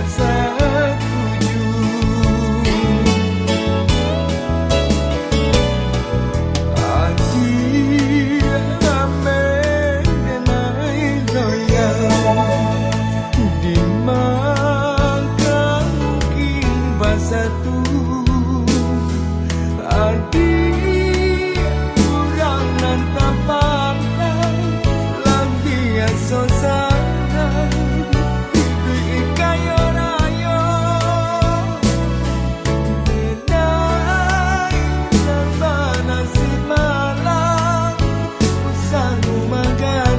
that's girl.